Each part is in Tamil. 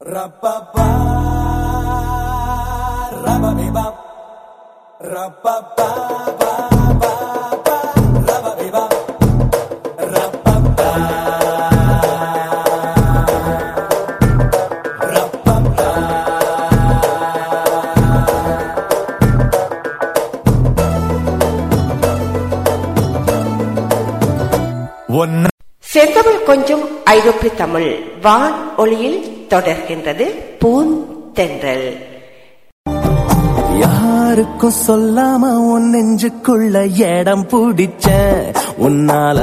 Rapapa, rababeba, rapapa, ba, ba, ba, rababeba, rapapa, rapapa. ஒன்ன செந்தமிழ் கொஞ்சம் ஐரோப்பிய தமிழ் வான் ஒளியில் தொடர்கின்றது. பூந்தென்றல் யாருக்கும் சொல்லாம உன் நெஞ்சுக்குள்ள இடம் பிடிச்ச உன்னால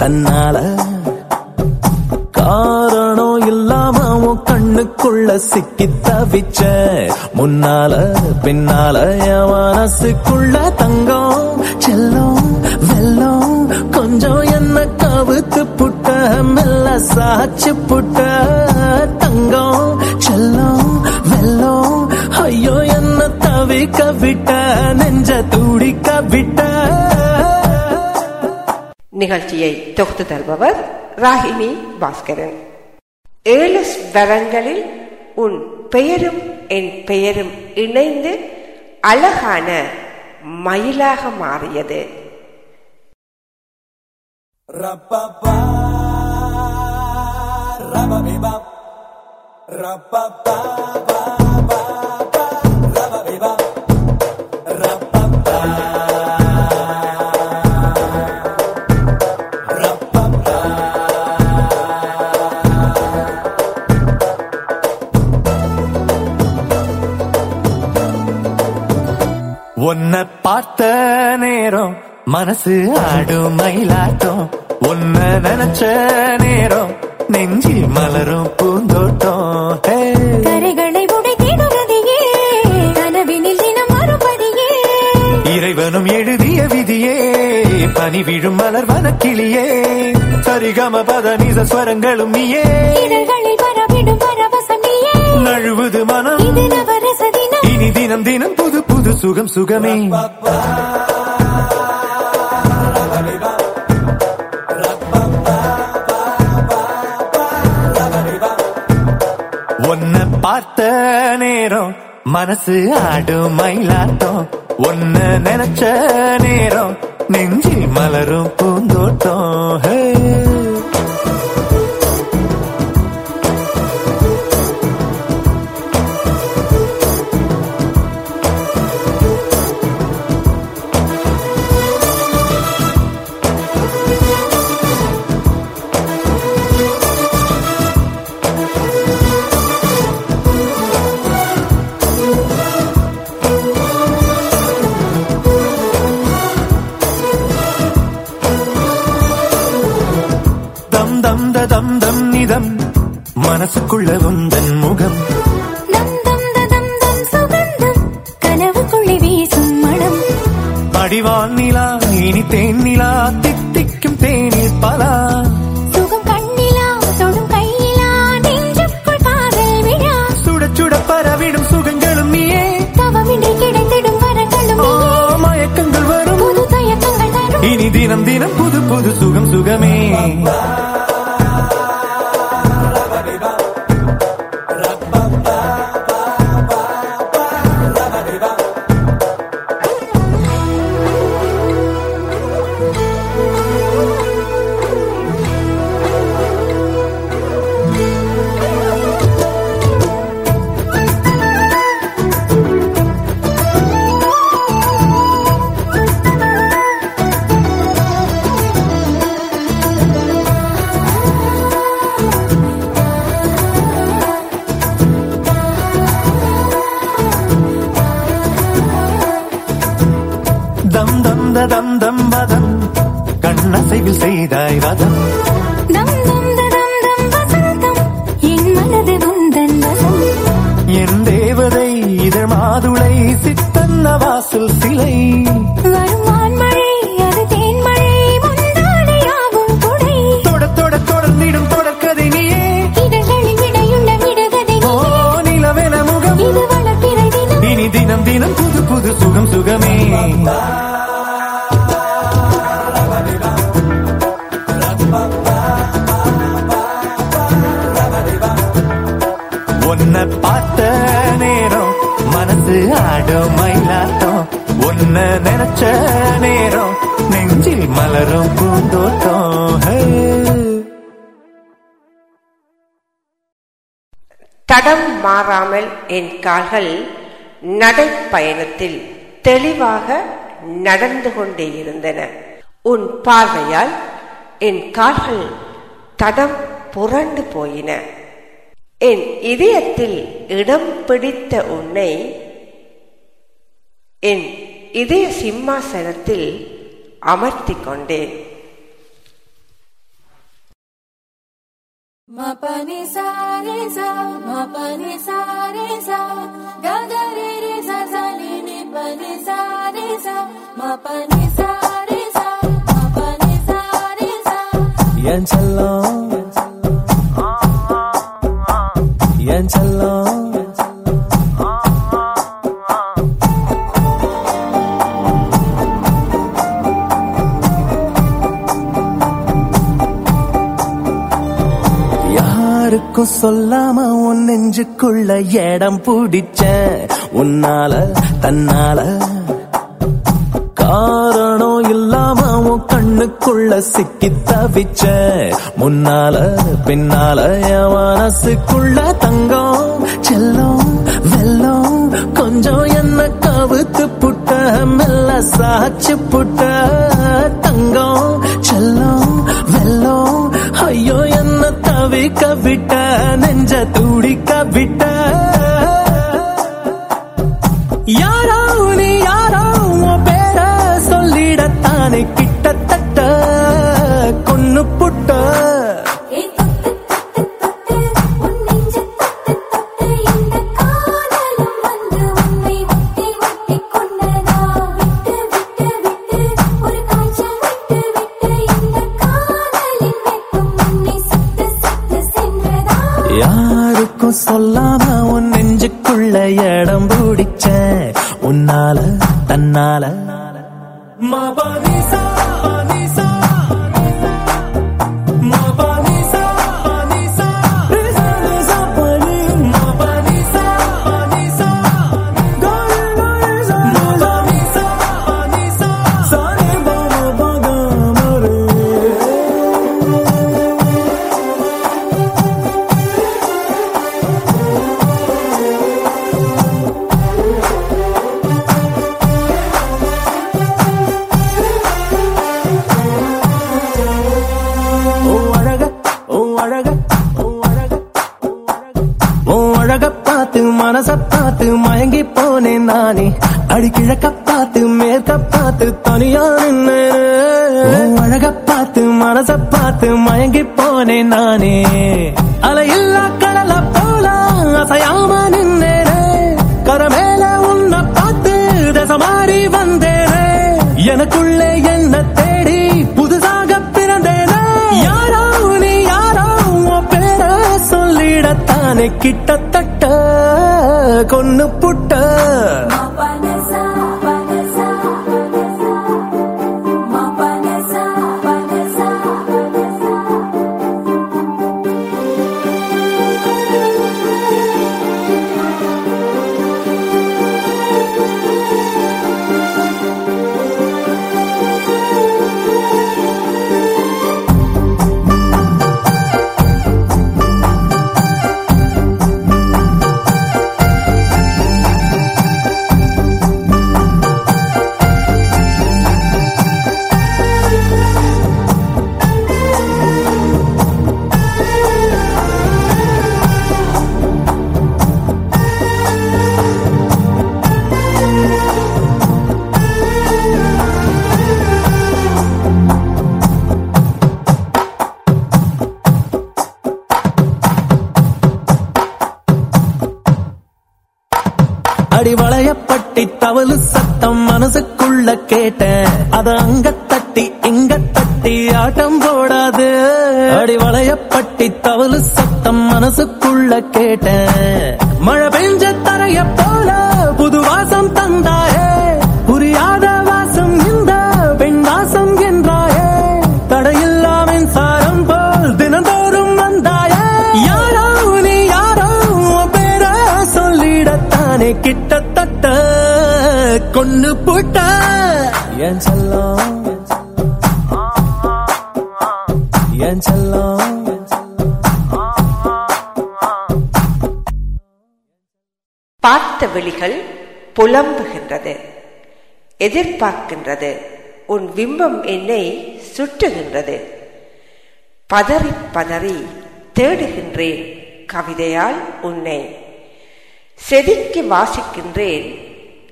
தன்னால காரணம் இல்லாம உன் கண்ணுக்குள்ள சிக்கி தவிச்ச முன்னால பின்னால என் மனசுக்குள்ள தங்கம் செல்லும் வெல்லம் கொஞ்சம் என்ன கவுத்து புட்ட மெல்ல சாச்சு புட்ட. தவிக்க விட்ட நெஞ்ச துடிக்க விட்ட நிகழ்ச்சியை தொகுத்து தருபவர் ராகினி பாஸ்கரன். ஏழு ஸ்வரங்களில் உன் பெயரும் என் பெயரும் இணைந்து அழகான மயிலாக மாறியது. rababeba, rapapa, உன்னை பார்த்த நேரம் மனசு ஆடும் மயிலாட்டம் உன்னை நினைச்ச நேரம் நெஞ்சில் மலரும் பூந்தோட்டம். கரைகளை உடைத்திடுவதையே கனவினில் தினம் மறுபடியே. இறைவனும் எழுதிய விதியே பனி விழும் மலர் வனக்கிளியே. சரிகம பத நிச ஸ்வரங்களும் நீயே. நழுவுது மனம். இது இனி தினம் தினம் புது புது சுகம் சுகமே. ஒன்ன பார்த்த நேரம் மனசு ஆடும் மயிலாட்டம். உன்னை நினைச்ச நேரம் நெஞ்சில் மலரும் பூந்தோட்டம். என் கால்கள் நடைப்பயணத்தில் தெளிவாக நடந்து கொண்டே இருந்தன. உன் பார்வையால் என் கால்கள் தடம் புரண்டு போயின. என் இதயத்தில் இடம் பிடித்த உன்னை என் இதய சிம்மாசனத்தில் அமர்த்திக் கொண்டேன். என் செல்லம் என் செல்லம் யாருக்கும் சொல்லாம உன் நெஞ்சுக்குள்ள இடம் பிடிச்ச உன்னால தன்னால காரணம் இல்லாம உன் கண்ணுக்குள்ள சிக்கி தவிச்ச முன்னால பின்னால என் மனசுக்குள்ள தங்கம் செல்லும் வெல்லம் கொஞ்சம் என்ன கவுத்து புட்ட மெல்ல சாச்சு புட்ட தங்கம் செல்லம் வெல்லம் ஐயோ என்ன தவிக்க விட்ட நெஞ்ச துடிக்க விட்ட. யாரோ நீ யாரோ உன் பேர சொல்லிடத்தானே கிட்டத்தட்ட. கொன்னு புட்ட சொல்லாம உன் நெஞ்சுக்குள்ள இடம் பிடிச்ச உன்னால தன்னால. மபனிசா மனச பார்த்து மயங்கி போனேன் நானே. அடிக்கிழக்க கிழக்க பார்த்து மேற்க பார்த்து தனியா நின்னு. அழக பார்த்து மனச பார்த்து மயங்கி போனேன் நானே. அலையில்லா கடல போல அசையாம நின்னேனே. கரமேல உன்னை பார்த்து தசை மாறி வந்தேனே. எனக்குள்ளே என்ன தேடி புதுசாக பிறந்தேனே. யாரோ நீ யாரோ பேர சொல்லிடத்தானே. கிட்டத்தட்ட கொன்னு புட்ட. கேட்டேன். அத அங்க புலம்புகின்றது எதிர்பார்க்கின்றது உன் விம்பம் என்னை சுற்றுகின்றது பதறி பதறி தேடுகின்றேன் கவிதையால் உன்னை. செதுக்கி வாசிக்கின்றேன்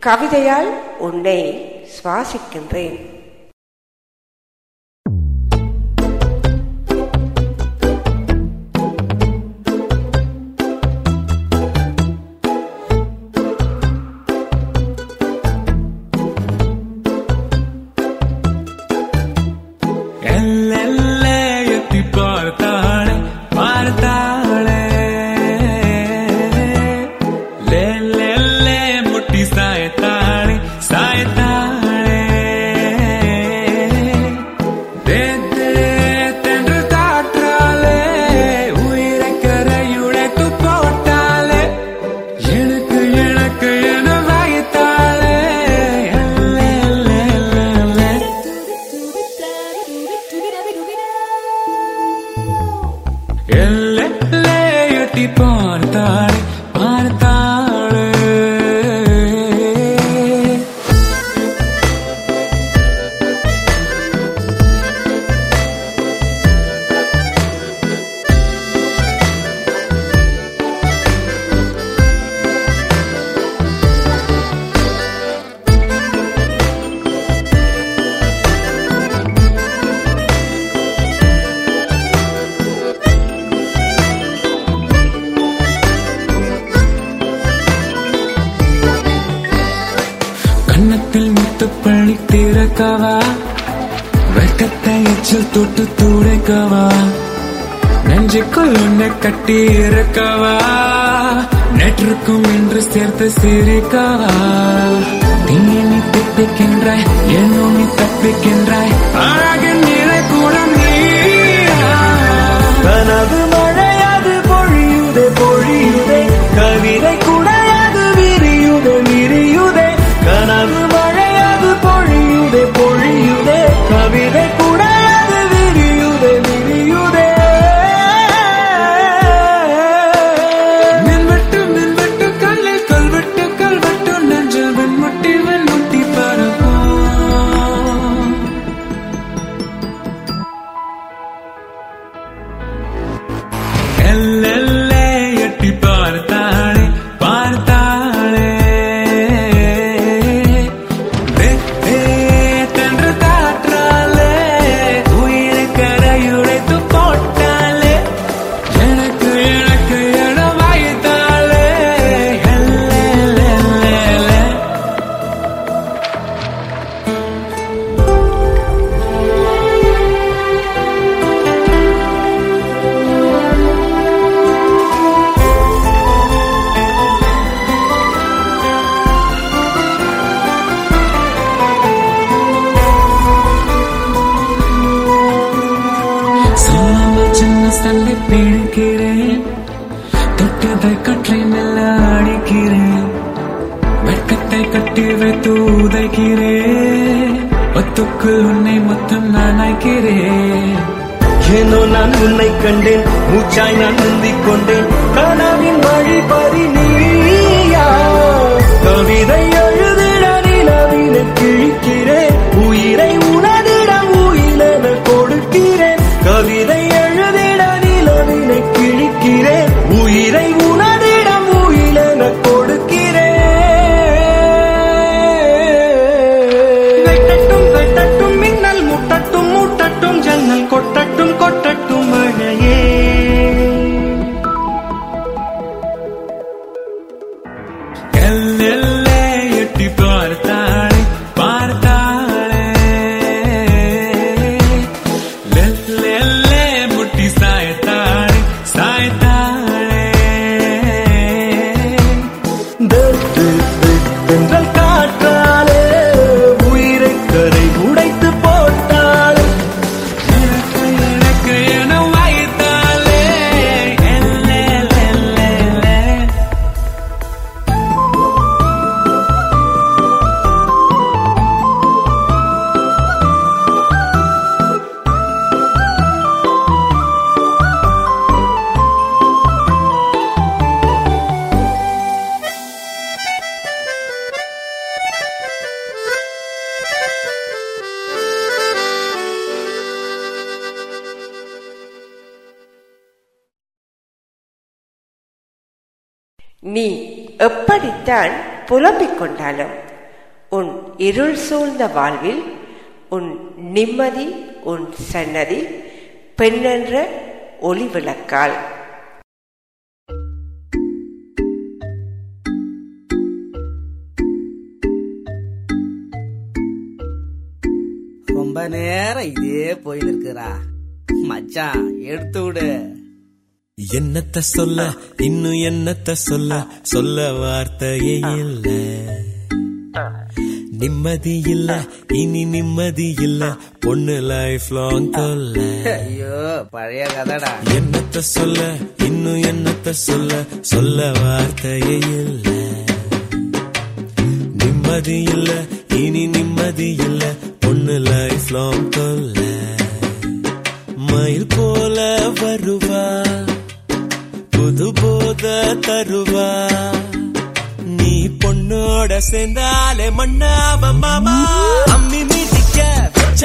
கவிதையால் உன்னை சுவாசிக்கின்றேன். தள்ளி பிழைக்கிறேன் தொட்டதை கற்றினில் அடிக்கிறேன். வெட்கத்தை கட்டி வைத்து உதைக்கிறேன். பத்துக்கு உன்னை மொத்தம் நான் ஆய்க்கிறேன் ஏனோ நான் உன்னை கண்டேன் மூச்சாய் நான் முந்திக் கொண்டேன். கனவின் வழிபறி நீயா? கவிதை எழுதிட நிலவினை கிழிக்கிறேன். உயிரை சூழ்ந்த வாழ்வில் உன் நிம்மதி உன் சன்னதி பெண்ணென்ற ஒளி விளக்கால். ரொம்ப நேரம் இதே போயின்னு இருக்குறா மச்சான் எடுத்து விடு. என்னத்த சொல்ல இன்னும் என்னத்த சொல்ல சொல்ல வார்த்தையே இல்ல. நிம்மதி இல்ல இனி நிம்மதி இல்ல பொண்ணு லைஃப் லாங் தொல்ல. ஐயோ பழைய கதைடா. என்னத்த சொல்ல இன்னும் என்னத்த சொல்ல சொல்ல வார்த்தையே இல்ல. நிம்மதி இல்ல இனி நிம்மதி இல்ல பொண்ணு லைஃப் லாங் தொல்ல. மயில் போல வருவா புது போத தருவா. உன்னோட சேர்ந்தாலே மண்ணாவ மாமா. அம்மி மீதிக்க வச்ச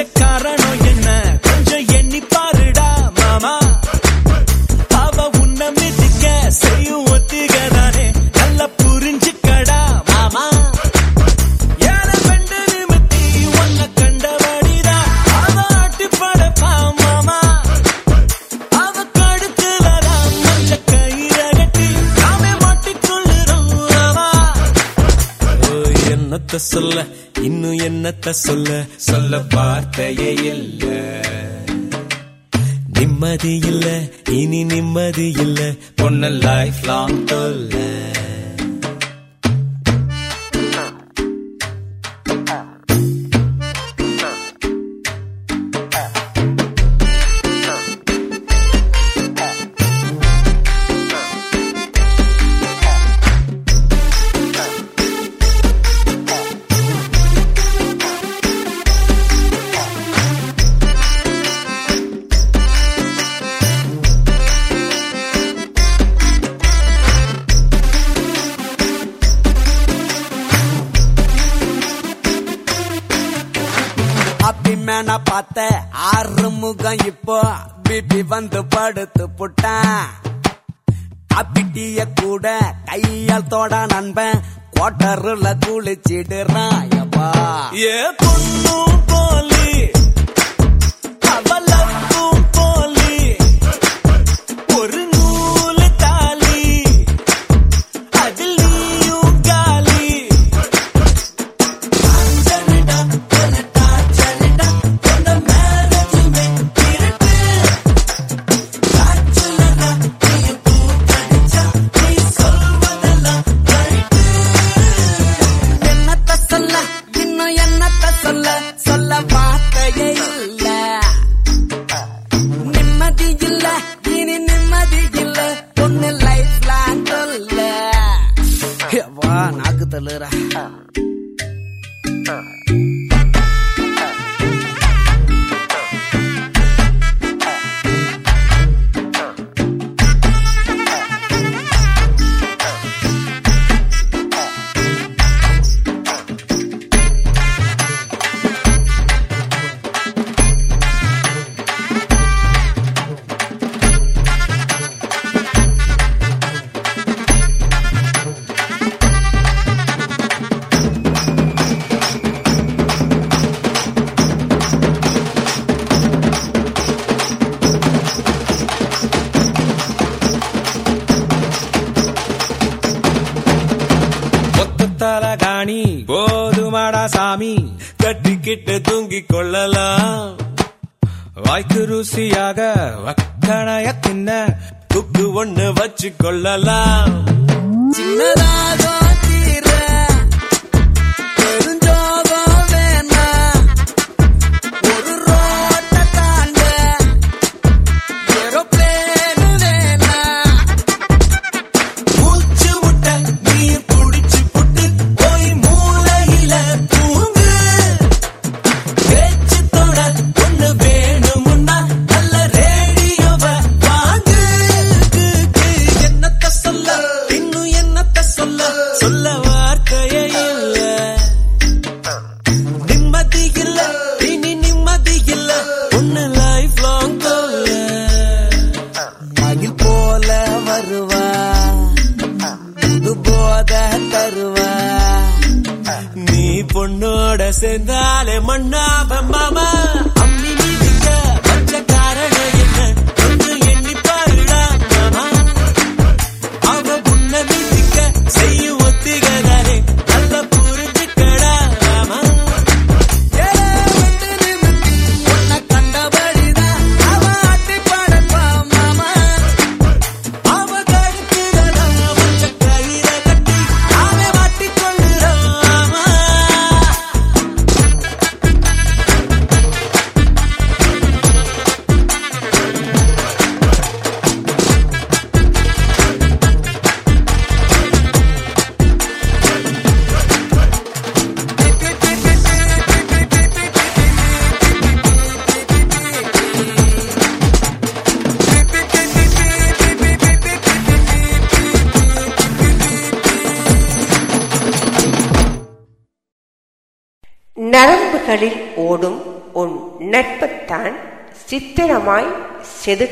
என்னத்த சொல்ல இன்னும் என்னத்த சொல்ல சொல்ல வார்த்தையே இல்ல. நிம்மதி இல்ல இனி நிம்மதி இல்ல பொண்ணு லைஃப் லாங் தொல்லை. கையால் தோட நண்பன் கோட்டருல குளிச்சிடுறான் யப்பா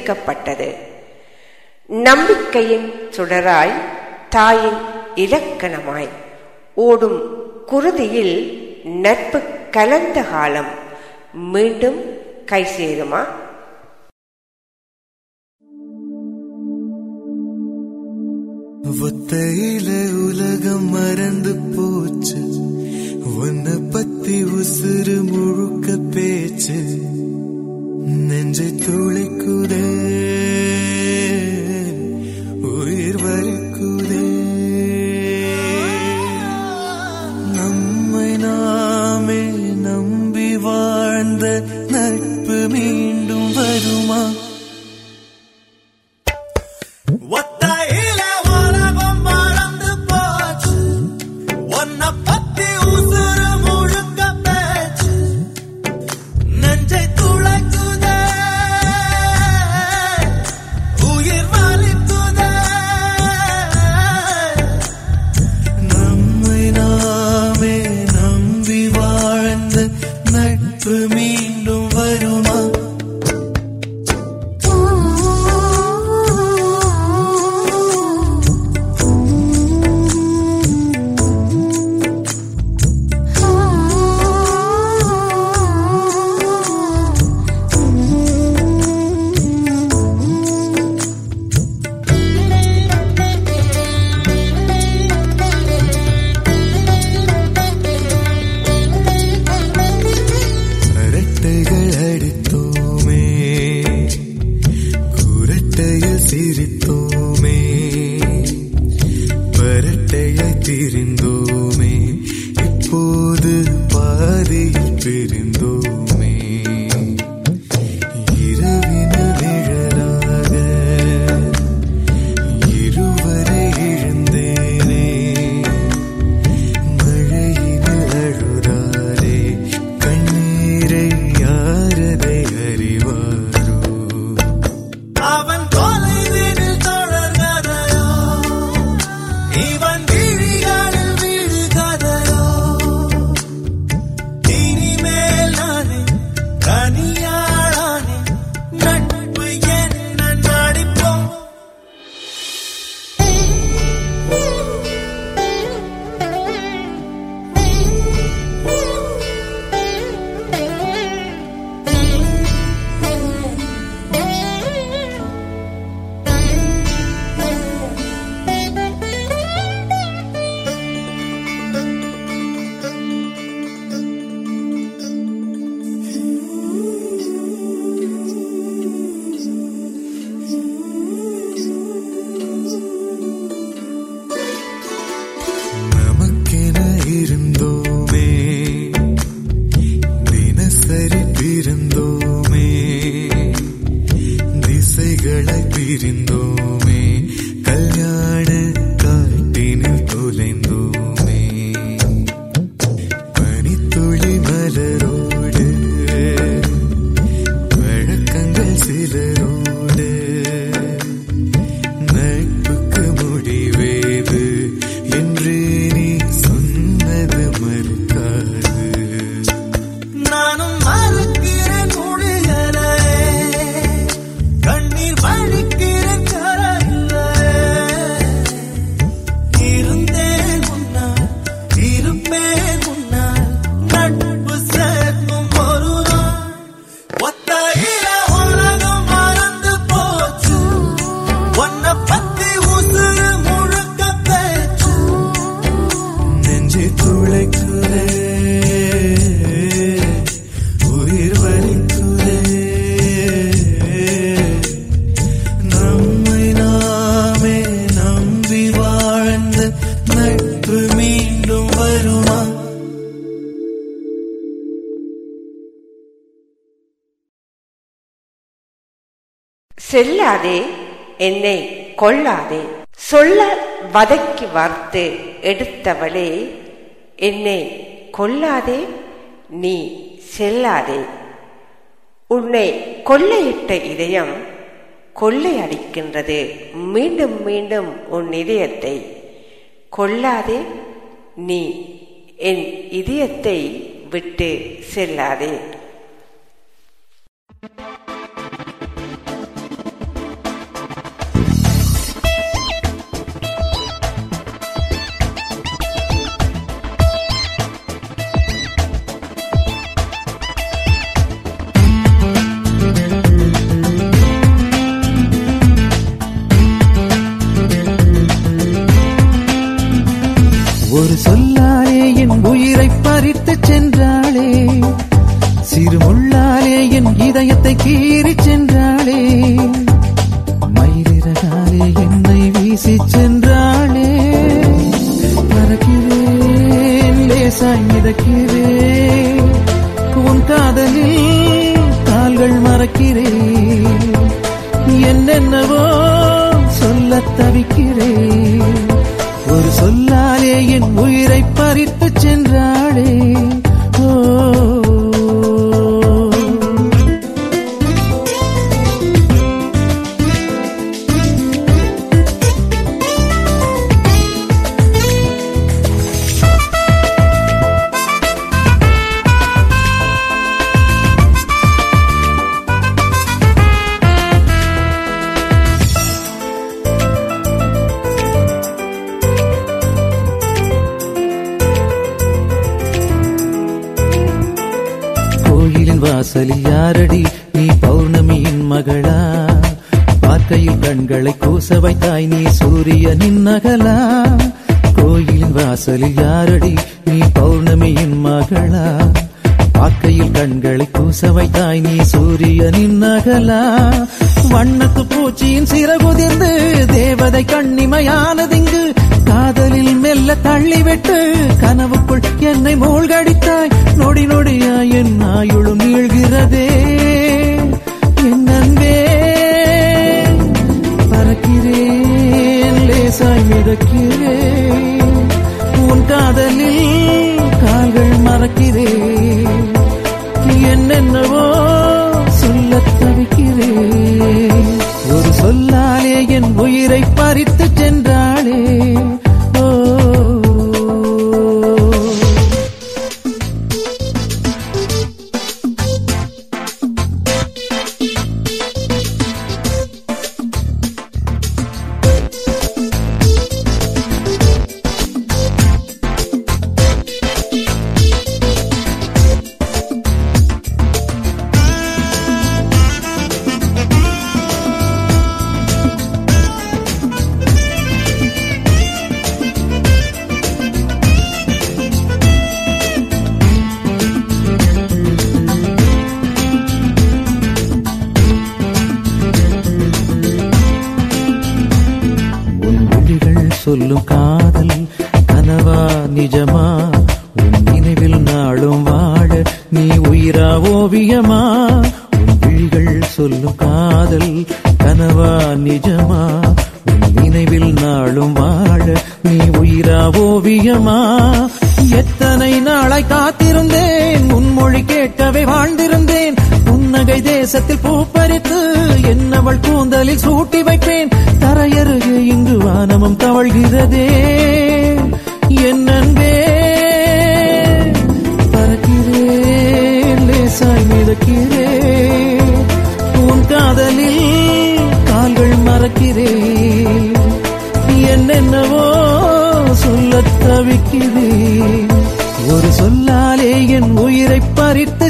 சேர்க்கப்பட்டது நம்பிக்கையின் சுடராய் தாயின் இலக்கணமாய் ஓடும் குருதியில் நட்பு கலந்த காலம். மீண்டும் கை சேருமா? ஒத்தையில உலகம் மறந்து போச்சு. உன்னை பத்தி உசுறு முழுக்க பேச்சு. நெஞ்சை துளிக்குதே உயிர் வலிக்குதே நம்மை நாமே நம்பி வாழ்ந்த நட்பு மீண்டும் வருமா? என்னை கொள்ளாதே. சொல்ல வதக்கி வார்த்து எடுத்தவளே என்னை கொல்லாதே நீ செல்லாதே. உன்னை கொள்ளையிட்ட இதயம் கொள்ளையடிக்கின்றது மீண்டும் மீண்டும் உன் இதயத்தை கொல்லாதே நீ என் இதயத்தை விட்டு செல்லாதே. சிறுமுள்ளாலே ஓவியமா? உன் விழிகள் சொல்லும் காதல் கனவா நிஜமா? உன் நினைவில் நாளும் வாழ நீ உயிரா ஓவியமா? எத்தனை நாளை காத்திருந்தேன்? உன்மொழி கேட்டவை கேட்கவே வாழ்ந்திருந்தேன். புன்னகை தேசத்தில் பூப்பறித்து என்னவள் கூந்தலில் சூட்டி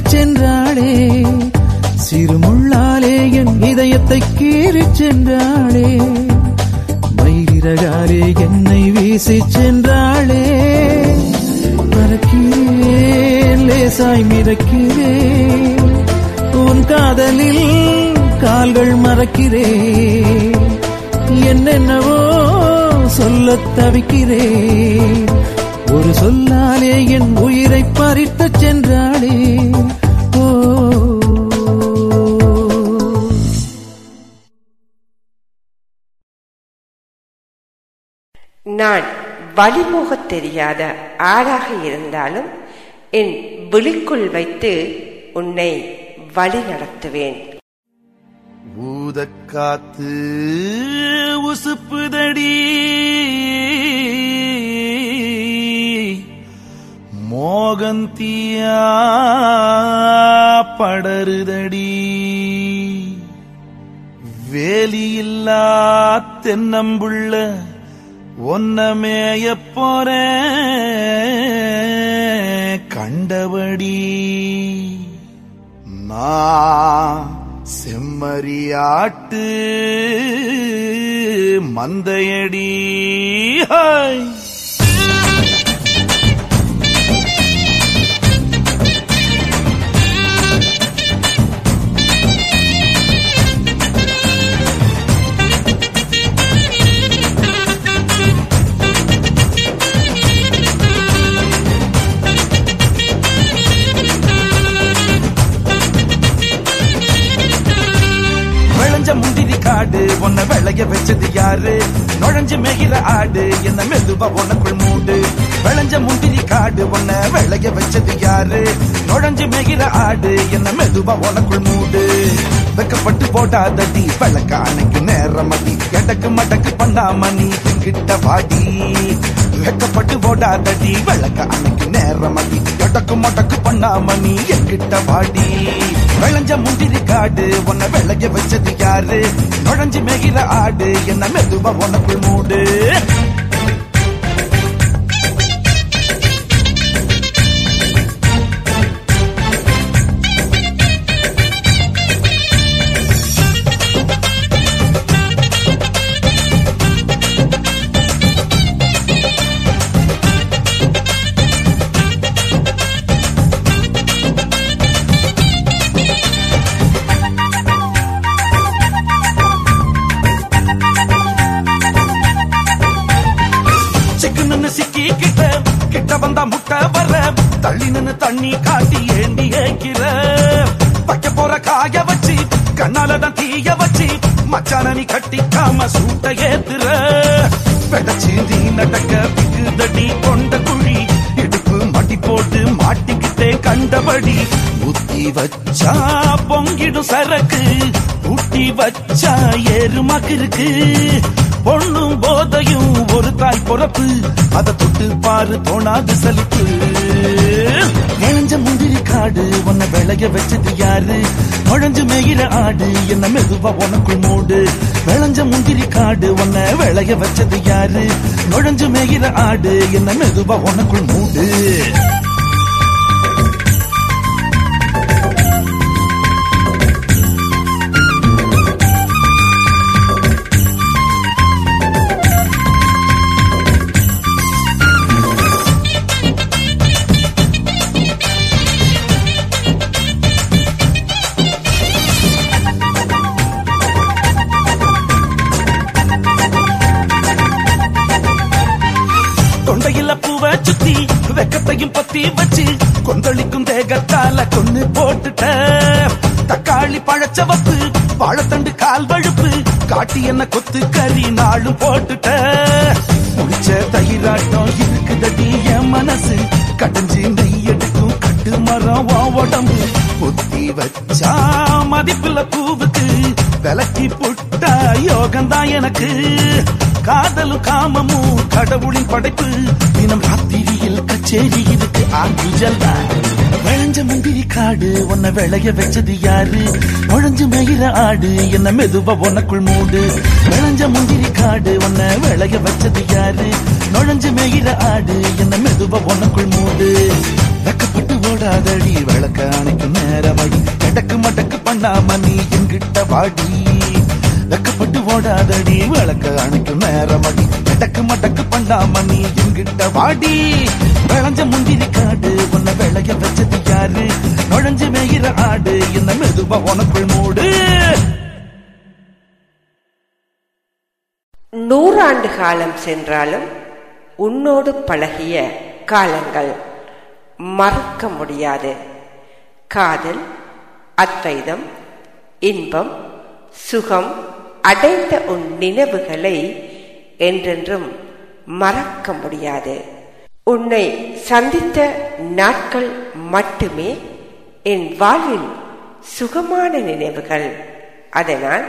சென்றாளே. சிறுமுள்ளாலே என் இதயத்தை கீறிச் சென்றாளே. மயிரழகாலே என்னை வீசிச் சென்றாளே. மறக்கிறேன் மிதக்கிறே மிதக்கிறேன். உன் காதலில் கால்கள் மறக்கிறே என்னென்னவோ சொல்ல தவிக்கிறே ஒரு சொல்லாலே என் உயிரை பறித்து சென்றாள். வழிபோகத் தெரியாத ஆளாக இருந்தாலும் என் விழிக்குள் வைத்து உன்னை வழி நடத்துவேன். ஊதக்காத்து உசுப்புதடி மோகந்தியா படருதடி. வேலியில்லா தென்னம்புள்ள ஒன்னமேய போற கண்டபடி. நான் செம்மறியாட்டு மந்தையடி ஹாய் விளைய வச்சது யாரு? நுழைஞ்சு மேகிற ஆடு என்ன மெதுவா உனக்குள் மூடு. விளைஞ்ச முந்திரி காடு உன்ன விளைய வச்சது யாரு? நுழைஞ்சு மேகிற ஆடு என்ன மெதுவா உனக்குள் மூடு. வெக்கப்பட்டு போடாதடி விளக்க அன்னைக்கு நேரமடி எடக்கு மடக்கு பண்ணாம நீ கிட்ட வாடி. வெக்கப்பட்டு போடாதடி விளக்க அன்னைக்கு நேரமடி எடக்கு மடக்கு பண்ணாம நீ என்கிட்ட வாடி. விளைஞ்ச முந்திரி காடு உன்னை விளைய வச்சது யாரு? நுழைஞ்சு மேகிற ஆடு என்ன மெதுவா உனக்குள் மூடு. மச்சான நீ கட்டிக்காம சூட்ட ஏத்துற. வெடச்சேந்தி நடக்க பிக்குதடி கொண்ட குழி. இடுப்பு மட்டி போட்டு மாட்டிக்கிட்டே கண்டபடி. புத்தி வச்சா பொங்கிடும் சரக்கு. ஊட்டி வச்சா ஏறுமாக்கு இருக்கு. பொண்ணும் போதையும் ஒரு தாய் பொறப்பு. அதை தொட்டு பாரு தோணாது சலிப்பு. விளைஞ்ச முந்திரி காடு உன்னை விளைய வச்சது யாரு? நுழைஞ்சு மேயிற ஆடு என்ன மெதுவா உனக்குள் மூடு. விளைஞ்ச முந்திரி காடு உன்னை விளைய வச்சது யாரு? நுழைஞ்சு மேயிற ஆடு என்ன மெதுவா உனக்குள் மூடு. பாட்டி என்ன கொத்து கறி நாளும் போட்டுட்ட. முடிச்ச தயிராட்டம் இருக்குதடி என் மனசு. கடைஞ்சி நெய் எடுக்கும் கட்டு மரம் உடம்பு. கொத்தி வச்சா மதிப்புல பூவுக்கு விளக்கி புட்டா யோகம்தான் எனக்கு. காதலும் காமமும் கடவுளின் படைப்பு. தினம் ராத்திரியில் கச்சேரி இதுக்கு ஆக்கி ஆங்குஜல் விளைஞ்ச முந்திரி காடு உன்னை விளைய வச்சது யாரு? முழஞ்சு மயிர ஆடு என்ன மெதுவா உனக்குள் மூடு. விளைஞ்ச முந்திரி காடு உன்னை விளைய வச்சது யாரு? நுழைஞ்சு மயிர ஆடு என்ன மெதுவா உனக்குள் மூடு. வெக்கப்பட்டு ஓடாதடி விளக்க அணைக்கும் நேரமடி எடக்கு மடக்கு பண்ணாம நீ என்கிட்ட வாடி. வெக்கப்பட்டு ஓடாதடி விளக்க அணைக்கும் நேரமடி. மடக்கு மடக்கு பண்ணாம நீ என்கிட்ட வாடி. விளைஞ்ச முந்திரி காடு உன்னை விளைய வச்சது யாரு? நுழைஞ்சு மேயிற ஆடு இந்த மெதுவா உனக்குள் மூடு. நூறாண்டு காலம் சென்றாலும் உன்னோடு பழகிய காலங்கள் மறக்க முடியாது. காதல் அத்வைதம் இன்பம் சுகம் அடைந்த உன் நினைவுகளை என்றென்றும் மறக்க முடியாது. உன்னை சந்தித்த நாட்கள் மட்டுமே என் வாழ்வில் சுகமான நினைவுகள். அதனால்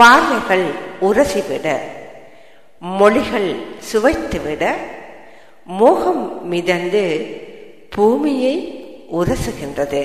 பார்வைகள் உரசிவிட மொழிகள் சுவைத்துவிட மோகம் மிதந்து பூமியை உரசுகின்றது.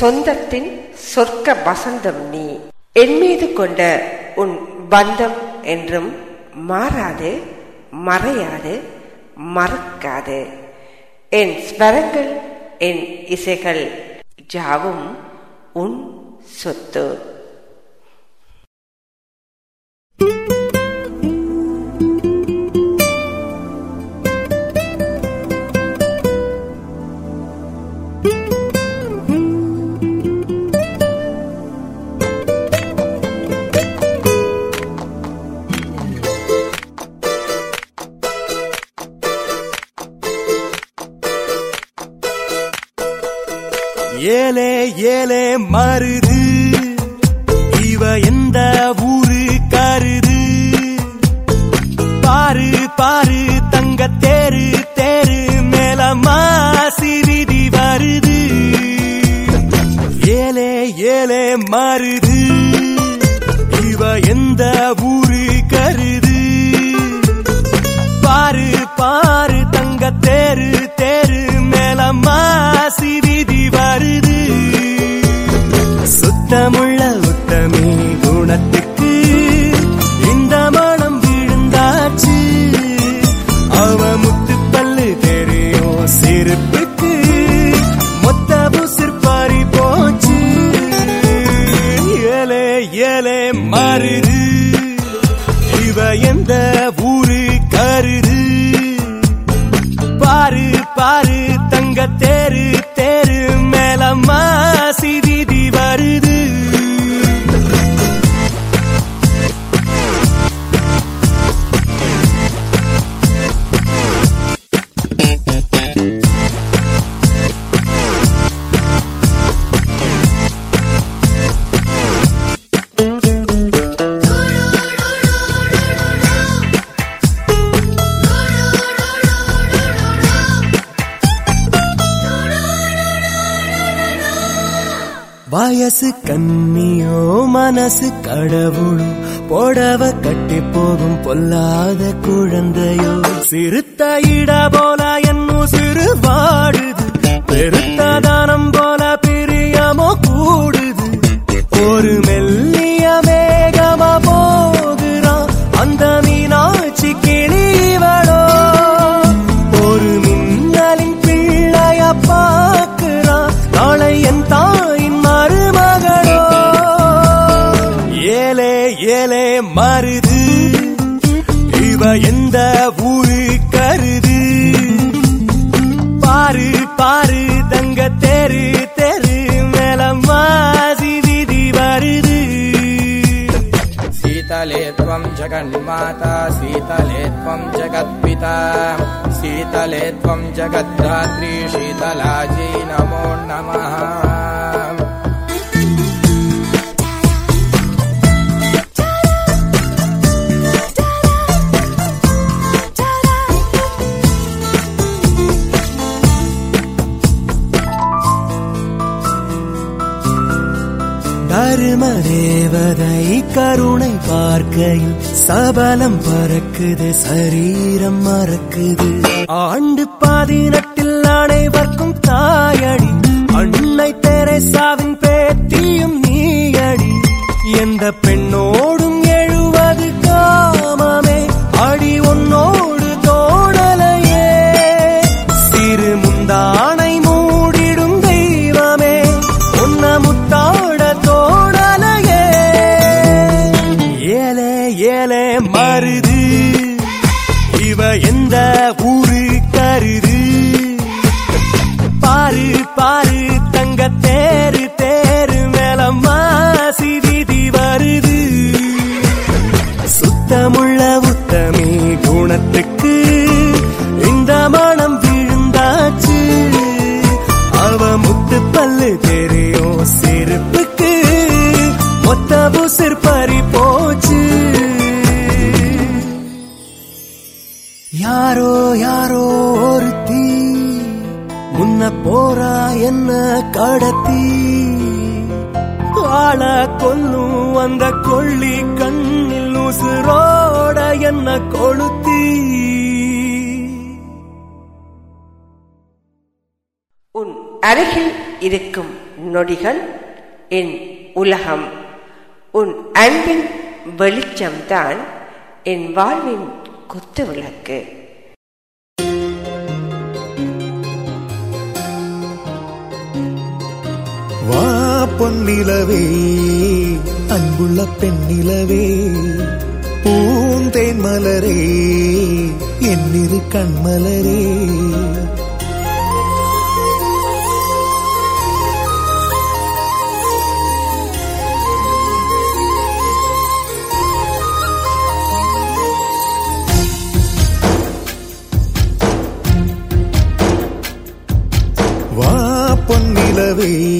சொந்தத்தின் சொர்க்க வசந்தம் நீ. என் மீது கொண்ட உன் பந்தம் என்றும் மாறாது மறையாது மறக்காது. என் ஸ்வரங்கள் என் இசைகள் ஜாவும் உன் சொத்து. thank you ஏலே ஏலே மாறுது இவ எந்த ஊரு கருது? பாரு பாரு தங்க தேரு தேரு மேல மாசிவிதி வருது. ஏலே ஏலே மாறுது இவ எந்த ஊரு கருது? பாரு பாரு தங்க தேரு தேரு மேல மாசிவி வருது. சுத்தமுள்ள உத்தமே குணத்துக்கு இந்த மனம் விழுந்தாச்சு. அவ முத்து பல்லு தெரியும் சிரிப்புக்கு. மொத்த புசிற்பாரி போச்சு. ஏலே ஏலே மருது இவ எந்த ஊரு கருது? பாரு பாரு தங்க தேரு. வருது. வயசு கண்ணியோ மனசு கடவுளோ போடவ கட்டி போகும் பொல்லாத குழந்தையோ. சிறுத்த இட போல என்னோ சிறு வாடுது. பெருத்த தானம் போல பிரியமோ கூடுது. ஒரு जगन्माता शीतले त्वं जगत्पिता। शीतले त्वं जगद्धात्री शीतलाजी नमो नमः பார்க்கையில் சபலம் பறக்குது சரீரம் மறக்குது. ஆண்டு பதினெட்டில் அனைவர்க்கும் தாயடி அன்னை தெரேசாவின் பேத்தியும் நீயடி. எந்த பெண் நொடிகள் என் உலகம். உன் அன்பின் வெளிச்சம்தான் என் வாழ்வின் குத்து விளக்கு. வா பொன்னிலவே அன்புள்ள பெண்ணிலவே பூந்தேன் மலரே என்னிரு கண்மலரே. வா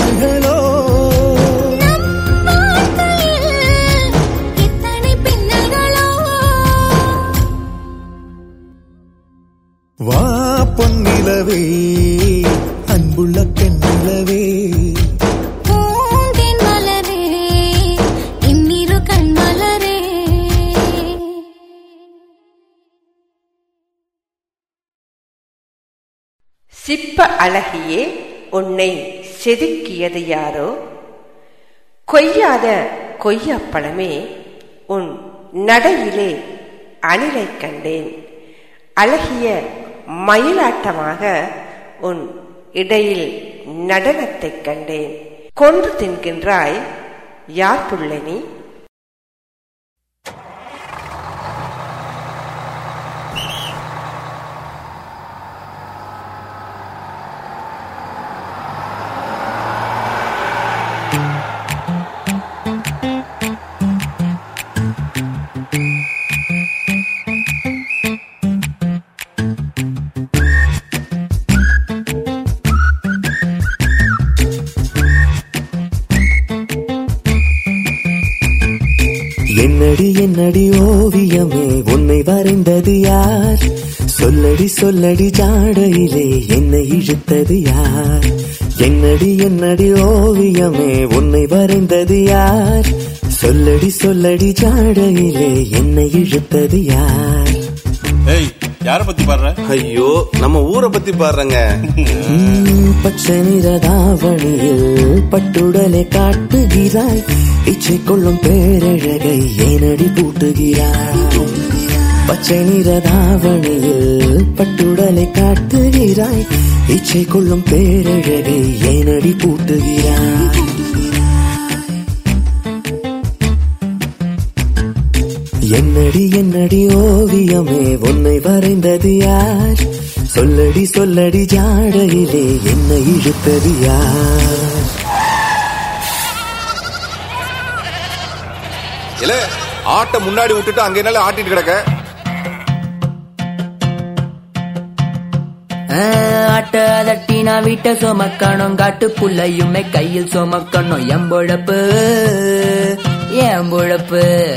பின்னல்களோ வா பொன்னிலவே அன்புள்ள பெண்ணிலவே. சிப்ப அழகியே உன்னை செதுக்கியது யாரோ? கொய்யாத கொய்யாப்பழமே உன் நடையிலே அணிலை கண்டேன். அழகிய மயிலாட்டமாக உன் இடையில் நடனத்தைக் கண்டேன். கொன்று தின்கின்றாய் யார் புள்ளனி நீ? வரைந்தது யார்? சொல்லடி சொல்லடி ஜாடையிலே என்னை இழுத்தது யார்? என்னடி என்னடி ஓவியமே உன்னை வரைந்தது யார்? சொல்லடி சொல்லடி ஜாடையிலே என்னை இழுத்தது யார்? ஏய் யார பத்தி பாடுற? ஐயோ நம்ம ஊரை பத்தி பாடுறங்க. பச்சை நிறதாவணியில் பட்டுடலை காட்டுகிறாய். இச்சை கொள்ளும் பேரழகை ஏனடி பூட்டுகிறாய்? பச்சை நிறதாவணியில் பட்டுடலை காட்டுகிறாய். இச்சை கொள்ளும் பேரழகை ஏனடி பூட்டுகிறாய். என்னடி என்னடி ஓவியமே உன்னை வரைந்தது யார்? சொல்லடி சொல்லடி ஜாடையிலே என்னை இழுத்தது யார்? ஆட்டை முன்னாடி விட்டுட்டு அங்க என்னால ஆட்டிட்டு கிடக்க? ஆட்ட அதட்டி நான் வீட்டை சுமக்கணும். காட்டுக்குள்ளையுமே கையில் சுமக்கணும். எம்பொழப்பு எம்பொழப்பு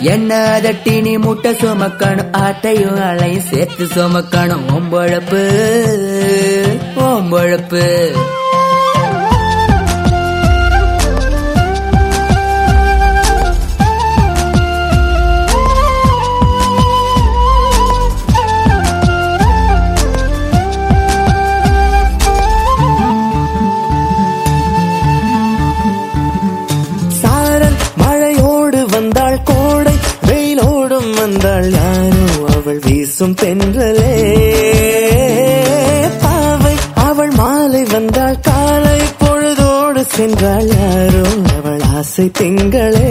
என்ன அதட்டி நீ முட்டை சுமக்கணும். ஆட்டையும் அலையும் சேர்த்து சுமக்கணும். ஒம்பொழப்பு ஒம்பொழப்பு தென்றலே பாவை அவள் மாலை வந்தாள் காலை பொழுதோடு சென்றாள் யாரோ அவள் ஆசை திங்களே.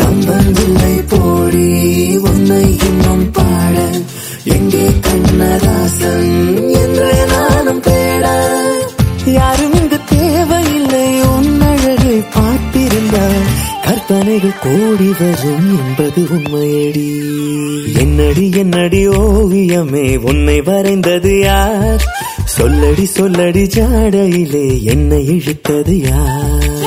கம்பந்தில்லை போடி உன்னை இன்னும் பாட எங்கே கண்ணதாசன் என்று நானும் தேட. கோடி கோடி வரும் என்பது உண்மையடி. என்னடி என்னடி ஓவியமே உன்னை வரைந்தது யார்? சொல்லடி சொல்லடி ஜாடையிலே என்னை இழுத்தது யார்?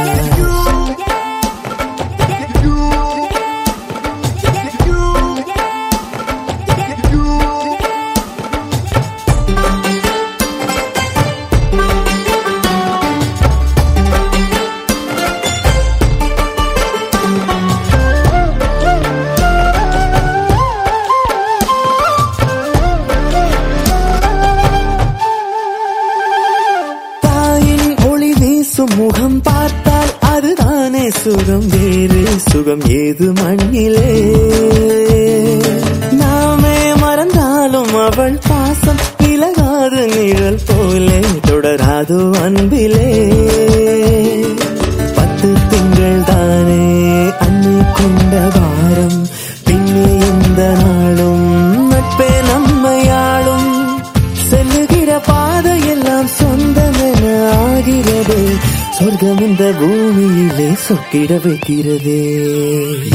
பூமியிலே வைக்கிறதே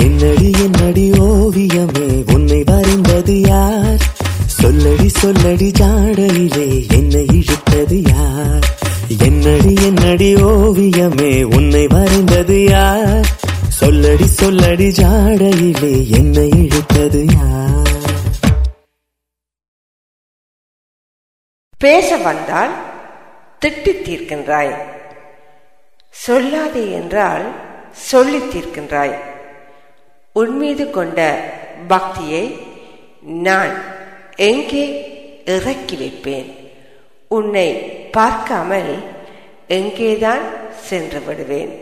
என்னடி என்னடி ஓவியமே? உன்னை வரைந்தது யார்? சொல்லடி சொல்லடி ஜாடையிலே என்னை இழுத்தது யார்? என்னடி என்னடி ஓவியமே? உன்னை வரைந்தது யார்? சொல்லடி சொல்லடி ஜாடையிலே என்னை இழுத்தது யார்? பேச வந்தால் திட்டி தீர்க்கின்றாய். சொல்லாதே என்றால் சொல்லி தீர்க்கின்றாய். உன்மீது கொண்ட பக்தியை நான் எங்கே இறக்கி வைப்பேன்? உன்னை பார்க்காமல் எங்கேதான் சென்று விடுவேன்.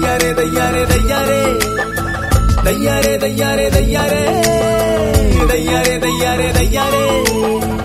தையாரே தையாரே தையாரே. தையாரே தையாரே தையாரே. தையாரே தையாரே தையாரே.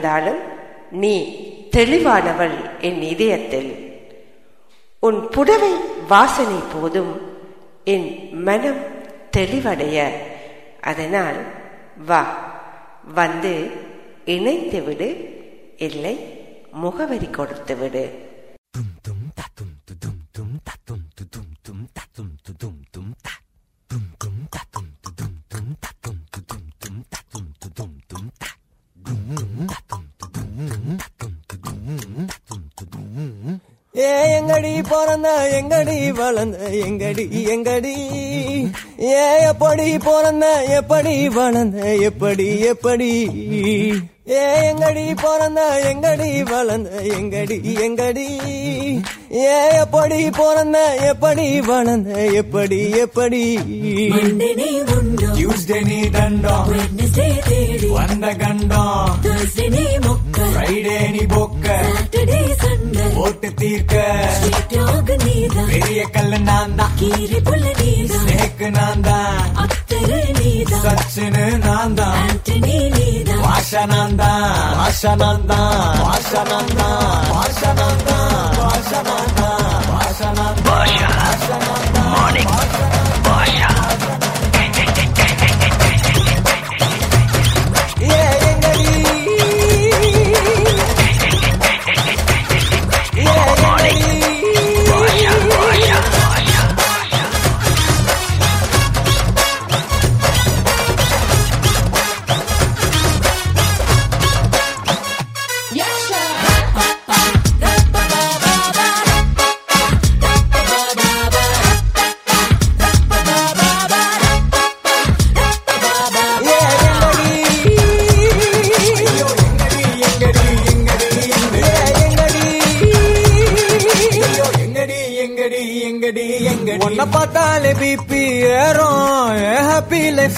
இருந்தாலும் நீ தெளிவானவள் என் இதயத்தில். உன் புடவை வாசனை போதும் என் மனம் தெளிவடைய. அதனால் வா வந்து இணைத்துவிடு இல்லை முகவரி கொடுத்துவிடு. எங்கடி பிறந்த எங்கடி வளர்ந்த எங்கடி எங்கடி? ஏ எப்படி பிறந்த எப்படி வளர்ந்த எப்படி எப்படி? ஏ எங்கடி பிறந்த எங்கடி வளர்ந்த எங்கடி எங்கடி? ஏ எப்படி பிறந்த எப்படி வளர்ந்த எப்படி எப்படி? டியூஸ்டே நீ தண்டம் வந்த கண்டம் ஃப்ரைடே நீ பொக்க? Saturday Sunday? ஓட்டு தீர்க்க? பெரிய கல்லு நான் தான் கீரி புள்ள நீதான்? நேக்கு நான் தான் அத்தரு நீதான் சச்சினு நான் தான் ஆண்டனி நீதான் வாஷா நான் தான் வாஷா நான் தான் வாஷா நான் தான் வாஷா நான் தான் வாஷா நான் தான் வாஷா நான் தான் ஏ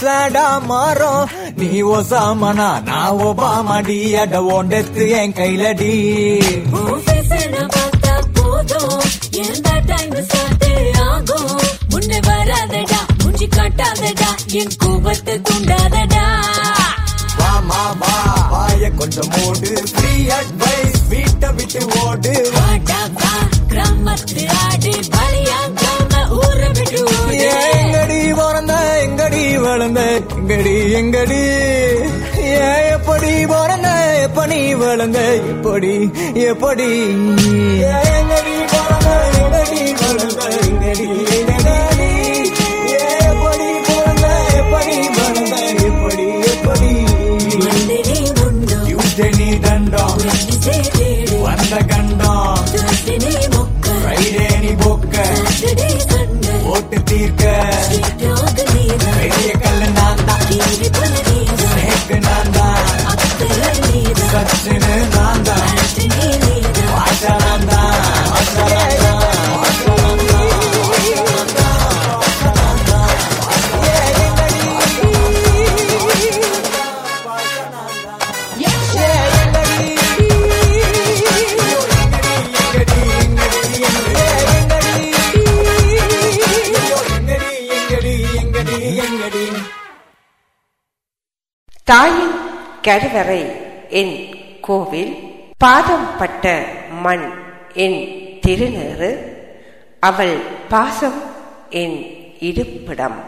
ஸ்லாடா மாறும். நீ ஒசாமனா நான் ஒபாமா. டி அட ஓண்டத்து என் கையிலடி என் கோபத்தை தூண்டாதடா. வாமா வா. வாய கொஞ்சம் மூடு. ஃப்ரீ அட்வைஸ் வீட்டை விட்டு ஓடு. வாடா வா. கிராமத்து ஆடு பலியா கிராம ஊரை விட்டு ஓடு. வளர்ந்த எங்கடி எங்கடி? ஏன் எப்படி பிறந்த எப்படி வளர்ந்த எப்படி எப்படி? எங்கடி பிறந்த எங்கடி வளர்ந்த எங்கடி எங்கடி? எப்படி பிறந்த எப்படி வளர்ந்த எப்படி எப்படி? நீ தண்டம். வந்த கண்டம். ஃப்ரைடே நீ பொக்க. ஓட்டு தீர்க்க. சச்சினு நான் தான் வாசனம் தான் தாயின் கருவறை. என் கோவில் பாதம் பட்ட மண் என் திருநேறு அவள் பாசம் என் இருப்பிடம்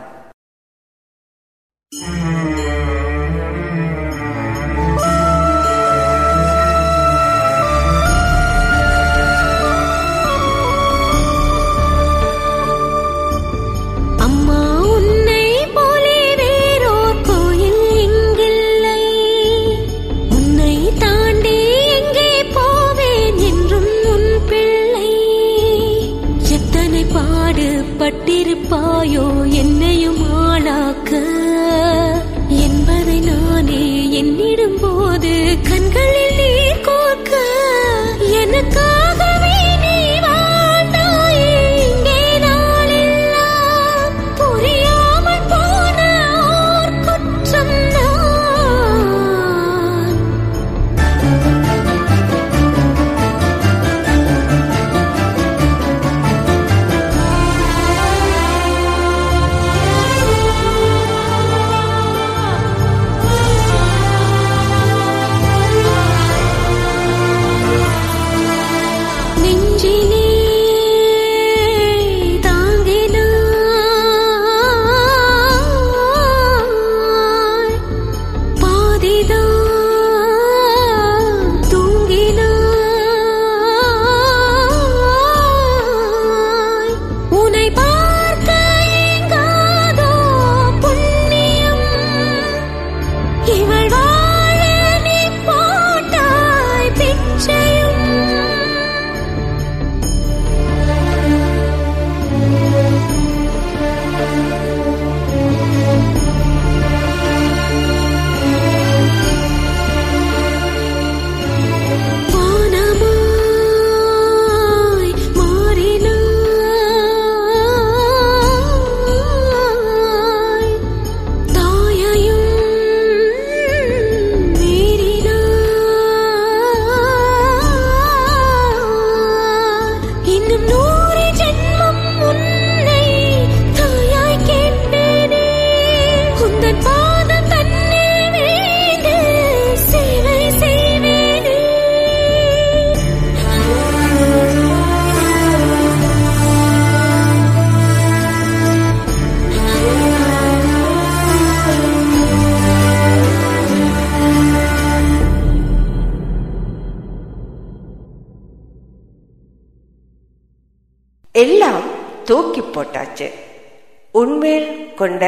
உன்மேல் கொண்ட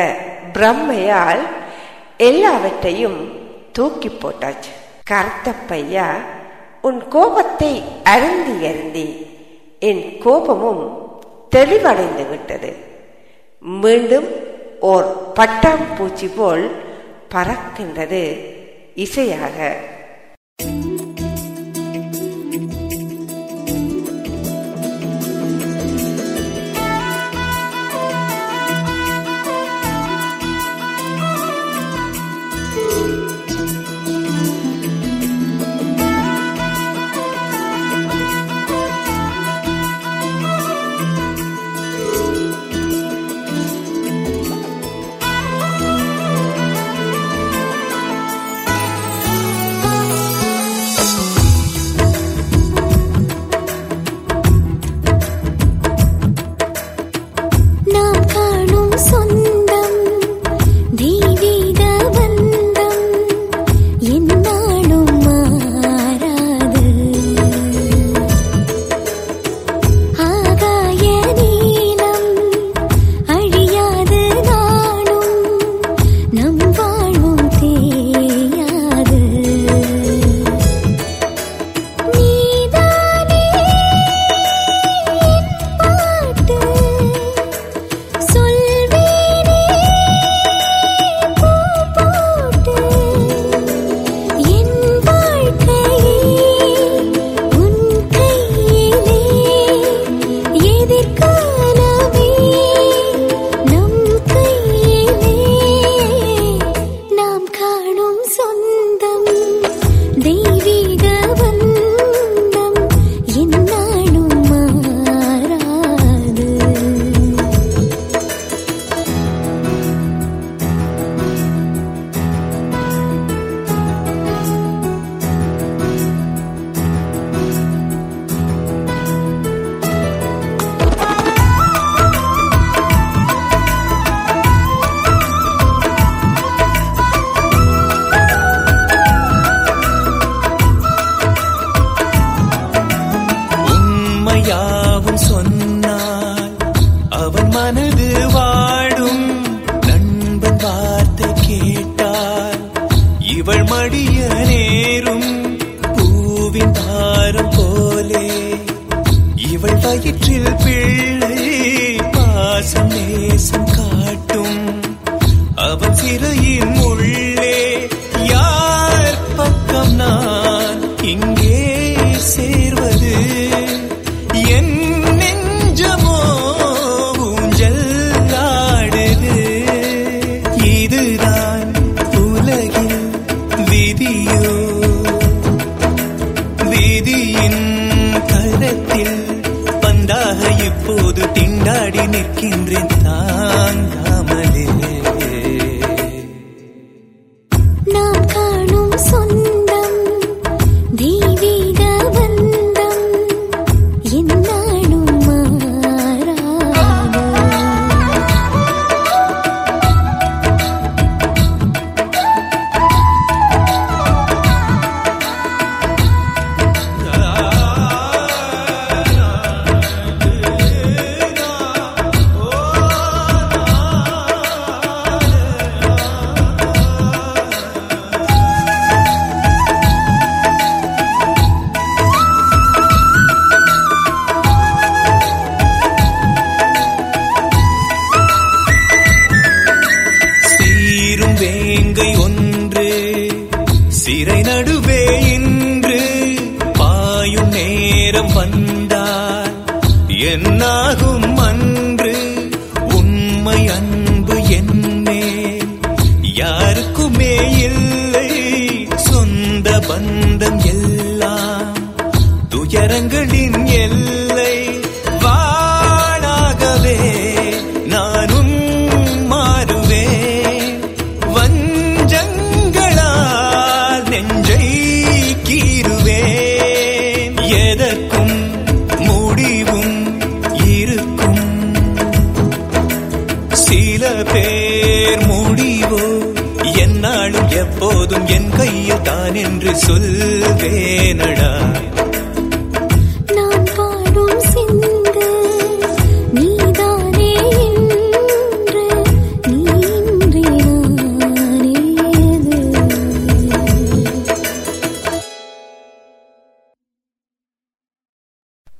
பிரம்மையால் எல்லாவற்றையும் தூக்கி போட்டாச்சு. கருத்த பையா உன் கோபத்தை அருந்தி அருந்தி என் கோபமும் தெளிவடைந்து விட்டது. மீண்டும் ஓர் பட்டாம்பூச்சி போல் பறக்கின்றது இசையாக. ஆ யாவும் சொன்னால் அவன் மனது வா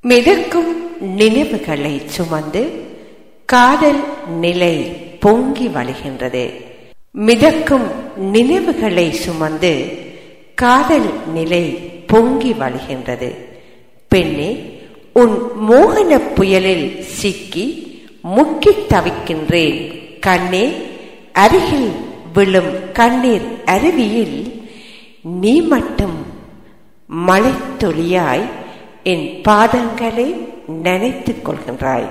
மிதக்கும் நினைவுகளை சுமந்து காதல் நிலை பொங்கி வழிகின்றது. மிதக்கும் நினைவுகளை சுமந்து காதல் நிலை பொங்கி வழிகின்றது. பெண்ணே உன் மோகன புயலில் சிக்கி முக்கித் தவிக்கின்றேன். கண்ணே அருகில் விழும் கண்ணீர் அருவியில் நீ மட்டும் மழைத்துளியாய் என் பாதங்களை நினைத்துக் கொள்கின்றாய்.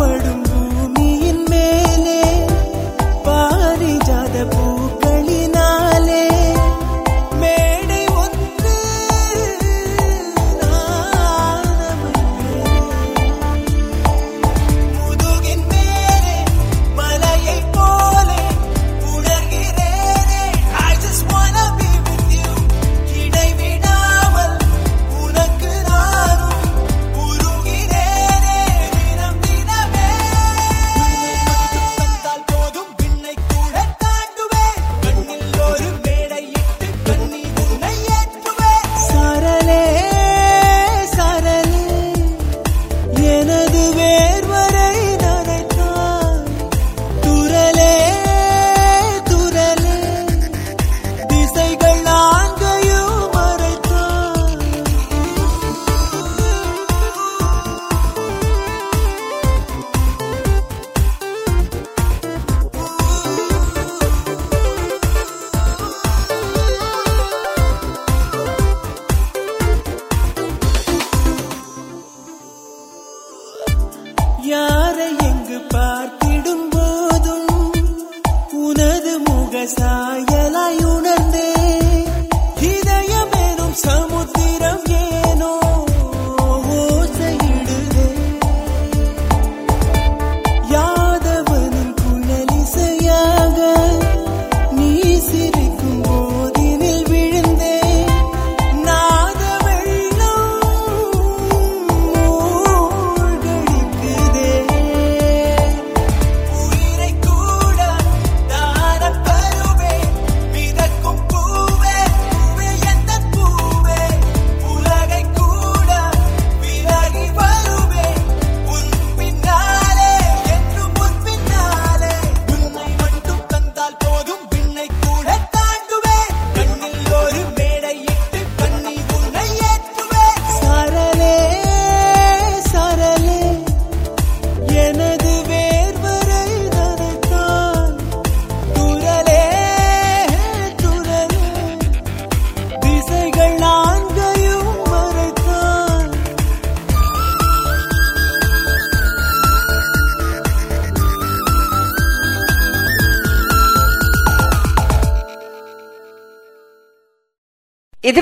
పడు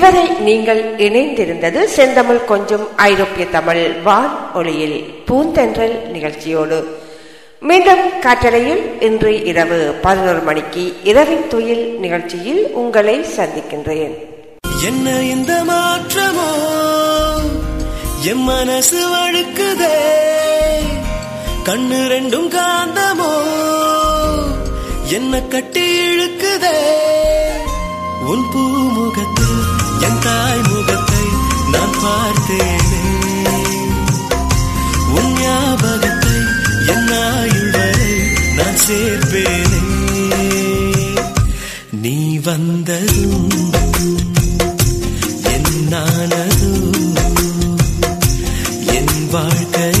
இதுவரை நீங்கள் இணைந்திருந்தது செந்தமிழ் கொஞ்சம் ஐரோப்பிய தமிழ் வான் ஒளியில் பூந்தென்றல் நிகழ்ச்சியோடு. மீண்டும் காற்றலையில் இன்று இரவு பதினோரு மணிக்கு இரவின் துயில் நிகழ்ச்சியில் உங்களை சந்திக்கின்றேன். என்ன இந்த மாற்றமோ? என் மனசு வழுக்குதே? கண்ணு ரெண்டும் காந்தமோ? என்ன கட்டி இழுக்குதே? உன் பூமுகத்தில் என் தாய் முகத்தை நான் பார்த்தேனே. உன் ஞாபகத்தை என் ஆயுள் வரை நான் சேர்ப்பேனே. நீ வந்ததும் என் நானதும் என் வாழ்க்கை